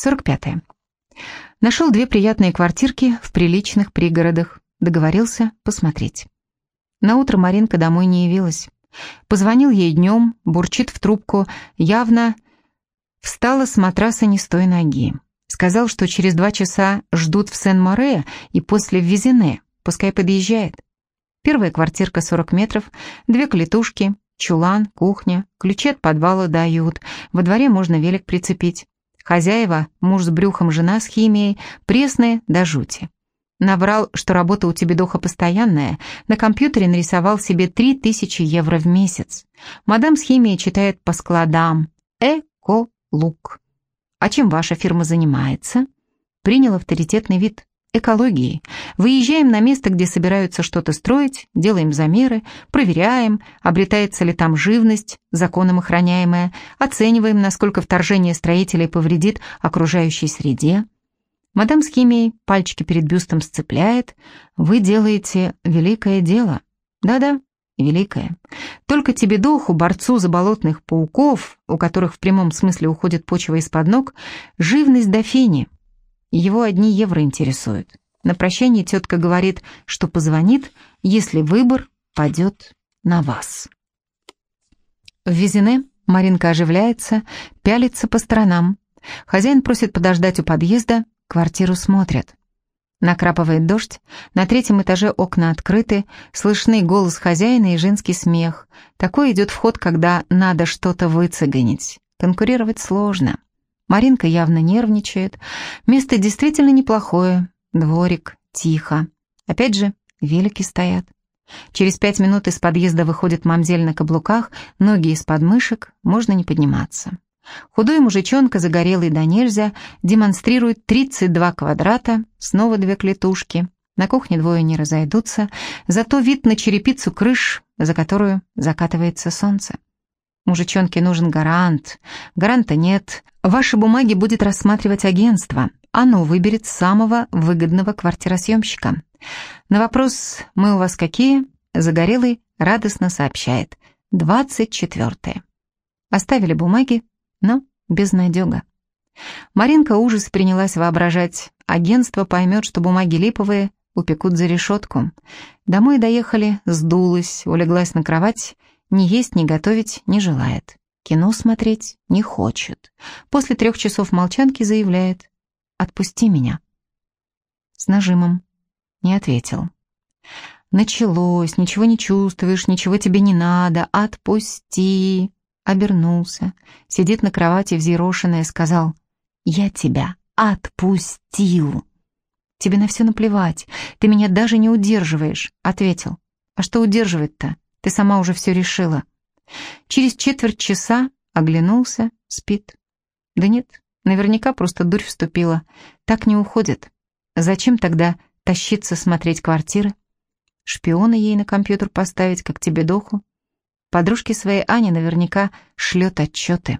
45. -е. Нашел две приятные квартирки в приличных пригородах. Договорился посмотреть. На утро Маринка домой не явилась. Позвонил ей днем, бурчит в трубку, явно встала с матраса не с той ноги. Сказал, что через два часа ждут в Сен-Море и после в Визине, пускай подъезжает. Первая квартирка 40 метров, две клетушки, чулан, кухня, ключи от подвала дают, во дворе можно велик прицепить. Хозяева, муж с брюхом, жена с химией, пресные до жути. Наврал, что работа у Тебедоха постоянная, на компьютере нарисовал себе 3000 евро в месяц. Мадам с химией читает по складам. Эко-лук. А чем ваша фирма занимается? Принял авторитетный вид. Экологией. Выезжаем на место, где собираются что-то строить, делаем замеры, проверяем, обретается ли там живность, законом охраняемая, оцениваем, насколько вторжение строителей повредит окружающей среде. Мадам с химией пальчики перед бюстом сцепляет. Вы делаете великое дело. Да-да, великое. Только тебе духу, борцу за болотных пауков, у которых в прямом смысле уходит почва из-под ног, живность до фени. Его одни евро интересуют. На прощание тетка говорит, что позвонит, если выбор падет на вас. В Визине Маринка оживляется, пялится по сторонам. Хозяин просит подождать у подъезда, Квартиру смотрят. Накрапывает дождь, на третьем этаже окна открыты, слышны голос хозяина и женский смех. Такой идет вход, когда надо что-то выцегонить. Конкурировать сложно. Маринка явно нервничает. Место действительно неплохое. Дворик, тихо. Опять же, велики стоят. Через пять минут из подъезда выходит мамзель на каблуках, ноги из подмышек, можно не подниматься. Худой мужичонка, загорелый до нельзя, демонстрирует 32 квадрата, снова две клетушки. На кухне двое не разойдутся, зато вид на черепицу крыш, за которую закатывается солнце. Мужичонке нужен гарант. Гаранта нет. Ваши бумаги будет рассматривать агентство. Оно выберет самого выгодного квартиросъемщика. На вопрос «Мы у вас какие?» Загорелый радостно сообщает. «Двадцать четвертое». Оставили бумаги, но безнадега. Маринка ужас принялась воображать. Агентство поймет, что бумаги липовые, упекут за решетку. Домой доехали, сдулась, улеглась на кровать, ни есть, ни готовить не желает. Кино смотреть не хочет. После трех часов молчанки заявляет «Отпусти меня». С нажимом. Не ответил. Началось, ничего не чувствуешь, ничего тебе не надо, отпусти обернулся, сидит на кровати взъерошенная, сказал, «Я тебя отпустил». «Тебе на все наплевать, ты меня даже не удерживаешь», — ответил. «А что удерживать-то? Ты сама уже все решила». Через четверть часа оглянулся, спит. Да нет, наверняка просто дурь вступила. Так не уходит. Зачем тогда тащиться смотреть квартиры? Шпиона ей на компьютер поставить, как тебе доху? Подружке своей Ане наверняка шлет отчеты.